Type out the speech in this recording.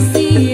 see